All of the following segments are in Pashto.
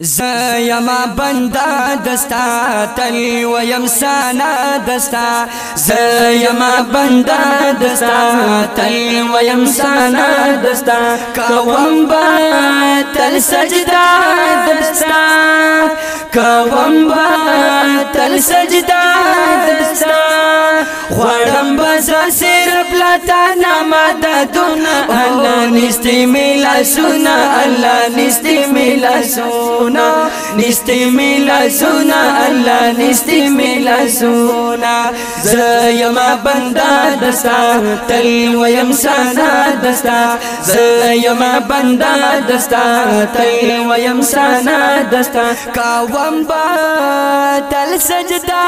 زیما بندا دستا تل ویم سانا دستا زیما بندا دستا تل ویم سانا دستا کوم با تل سجدا دستا کوم با تل سجدا دستا خوړم بس سر تانا مددون الله نستی میلا سونا الله نستی میلا سونا نستی میلا سونا الله نستی میلا سونا زیما بندا دستا تل ویم سانا دستا زیما بندا دستا تل ویم سانا دستا کاوم با تل سجدا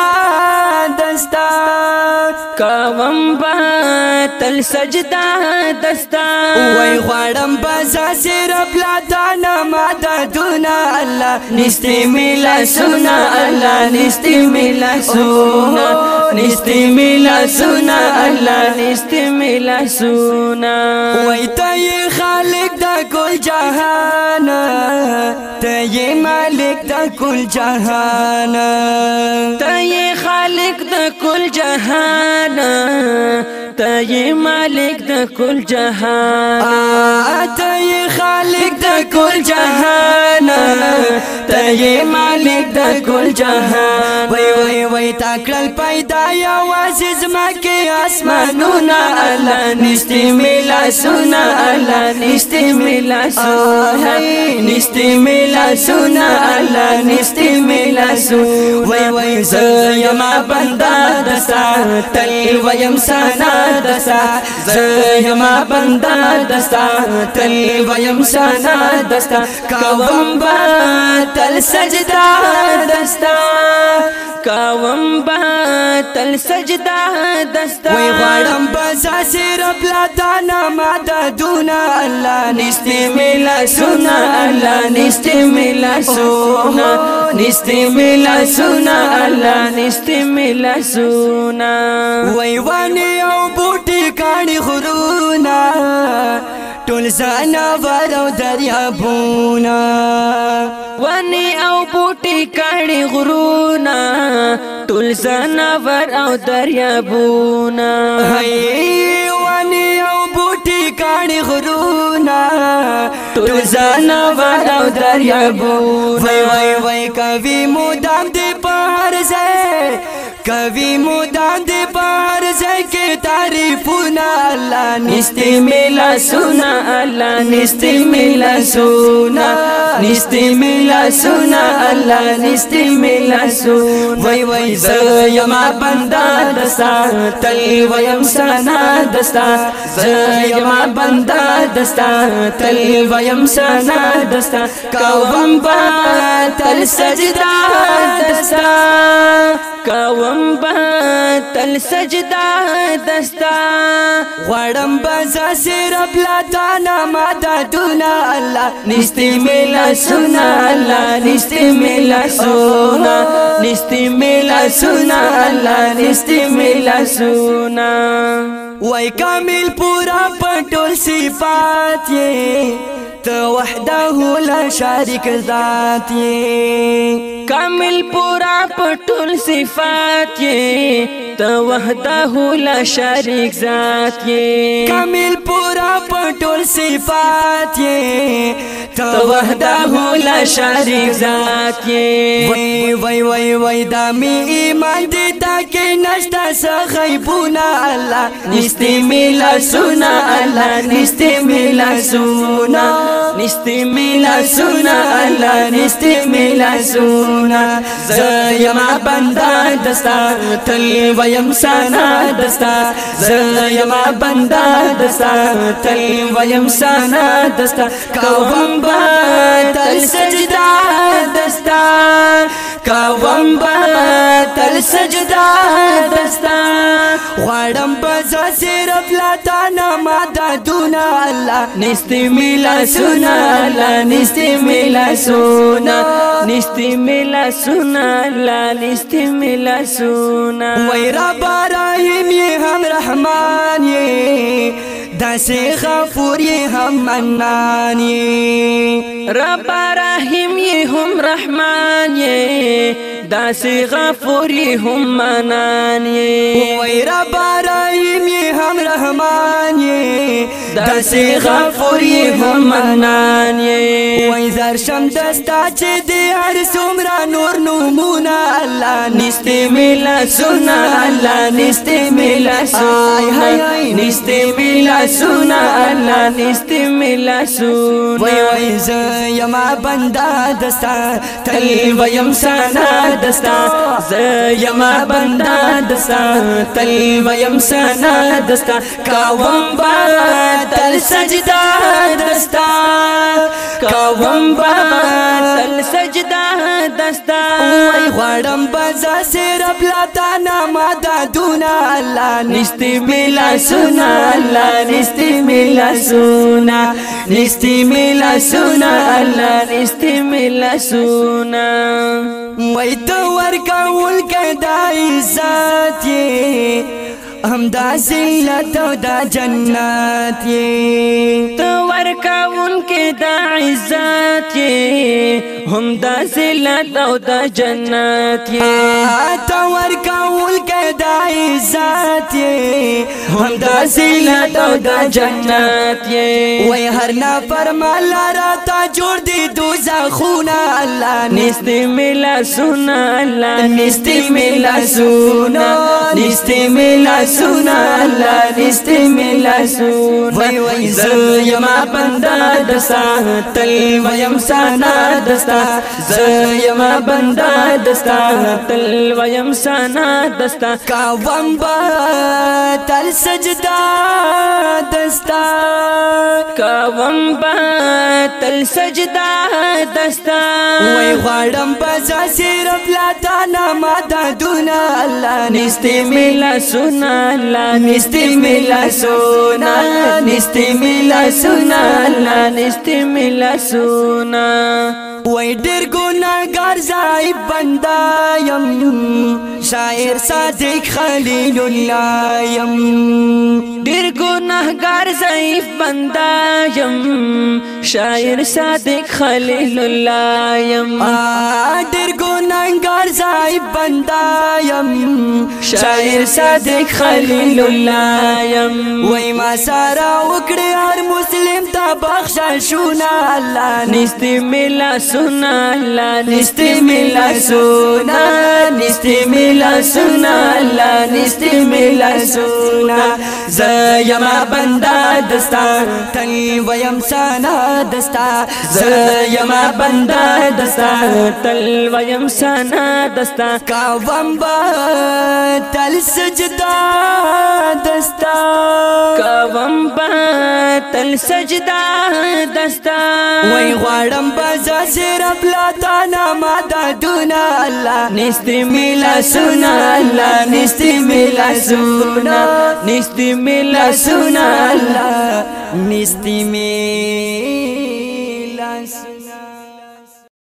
دستا کوم با تل سجدا دستا وای غړم بازا سر بلا دانا مددنا الله نستی ملا سنا الله نستی ملا سنا نستی ملا سنا الله نستی ملا سنا وای ته خالق کل جہان تی مالک دا کل جہان تی خالق دا کل جہان تی مالک دا کل جہان تی خالق مالک د کل جهان ته یې مالک د کل جهان وای وای وای تا کړل پیدا یا عزیز مکه اسمانونه الله نشته ملا سنا الله نشته ملا سنا نشته ملا سنا الله نشته ملا سنا وای وای ز یما بندا دسا تل ویم سنا دسا ز یما بندا دسا تل ویم سنا افسانه دستا کوم با تل سجدا دستا کوم با تل سجدا دستا وی غړم بزا سر بلا دانا مددونا الله نستی ملا سنا الله نستی ملا سنا نستی ملا سنا الله نستی ملا سنا وی وانی او بوټی کانی خرو ټول زناور او دریابونه ونی او بوټي کړي غرونه ټول زناور او دریابونه ونی او بوټي کړي غرونه ټول زناور او دریابونه وای وای وای کوي مودام دې په هر ځای کوي مودام دې په هر ځای کې تعریفنا الله نستميل ملا سنا الله نستميل ملا نستميل نشته ملا سنا الله نشته ملا سنا وي وای ز بندا دستا تل ویم سنا دستا ز یما بندا دستا تل ویم سنا دستا کوم با تل سجدا دستا کوم با تل سجدا دستا ستا غړم بزا سر بلا تا نما دادونا الله نشتی میلا سنا الله نشتی میلا سنا نشتی میلا سنا الله نشتی میلا سنا وای کامل پورا پټول صفات یې ته وحده لا شریک ذات یې کامل پورا پټول صفات یې ته وحده لا شریک ذات یې کامل پورا پټول صفات یې ته وحده لا شریک ذات یې وای وای وای وای د می ایمان دې تا کې نشتا غیبونه الله نشته ملا سنا الله نشته ملا سنا نشتی میلا سونا الله نشتی میلا سونا زیما بندا دستا تل ویم سانا دستا زیما بندا دستا تل ویم سانا دستا کوم با تل سجدا دستا کوم با تل سجدا دستا غواړم بزا صرف لا تا نه ما دادونه الله نستې ملا سنا الله نستې ملا سنا نستې ملا سنا الله نستې ملا سنا وای رب رحیم یې هم رحمان یې داسې غفور یې هم منان یې رب رحیم یې هم رحمان یې داسې غفوري هم منان یې وای رب رایم هم رحمان یې داسې غفوري هم منان یې وای زر شم دستا چې د هر څومره نور نومونه الله نشته ملا سنا الله نشته ملا سنا نشته ملا سنا الله نشته ملا سنا وای وای ز یما بندا دستا تل ویم سنا دستا زیما بندا دستا تل ویم سنا دستا کاوم با تل سجدا دستا کاوم با تل سجدا دستا وای غړم بزا سر بلا تا نامه دونا الله نشتی ملا سنا الله نشتی ملا سنا نشتی ملا سنا الله نشتی ملا سنا وای تو ورکا ول کدای ذاتی هم دا زینت او دا جنت یې تو ورکا انکه دا عزت یې هم دا زینت او آه، دا جنت یې تا ور کول کدا عزت هم د زینت او د جنت وای هر نا فرمان لرا تا جوړ دی دوزخونه الله نست ملا سنا الله نست ملا سنا نست ملا سنا الله نست ملا سنا وای وای ز یما بندا دستا تل ویم سنا دستا ز یما بندا دستا تل ویم یم سنا دستا کاوم با تل سجدا دستا کاوم با تل سجدا دستا وای غړم بزا صرف لا دانا مددون الله نستی ملا سنا الله نستی ملا سنا نستی ملا سنا الله نستی ملا سنا وای ډیر ګناګار زای بندا يم شاعر صادق خلیل الله يم ډیر ګناګار زای بندا يم شاعر صادق خلیل الله يم ډیر ګناګار زای بندا يم شاعر صادق خلیل الله يم وای ما سره وکړ هر مسلم تا بخشا شونا الله نستی ملا سنا الله نستی ملا سنا نستی ملا سنا الله نستی ملا سنا زیما بندا دستا تل ویم سانا دستا زیما بندا دستا تل ویم سانا دستا کاوم با تل سجدا دستا کاوم با تل سجدا دستا دستا وای غړم بازا صرف لاتا نما ددنا الله نستی ملا سنا الله نستی ملا سنا نستی ملا سنا الله نستی ملا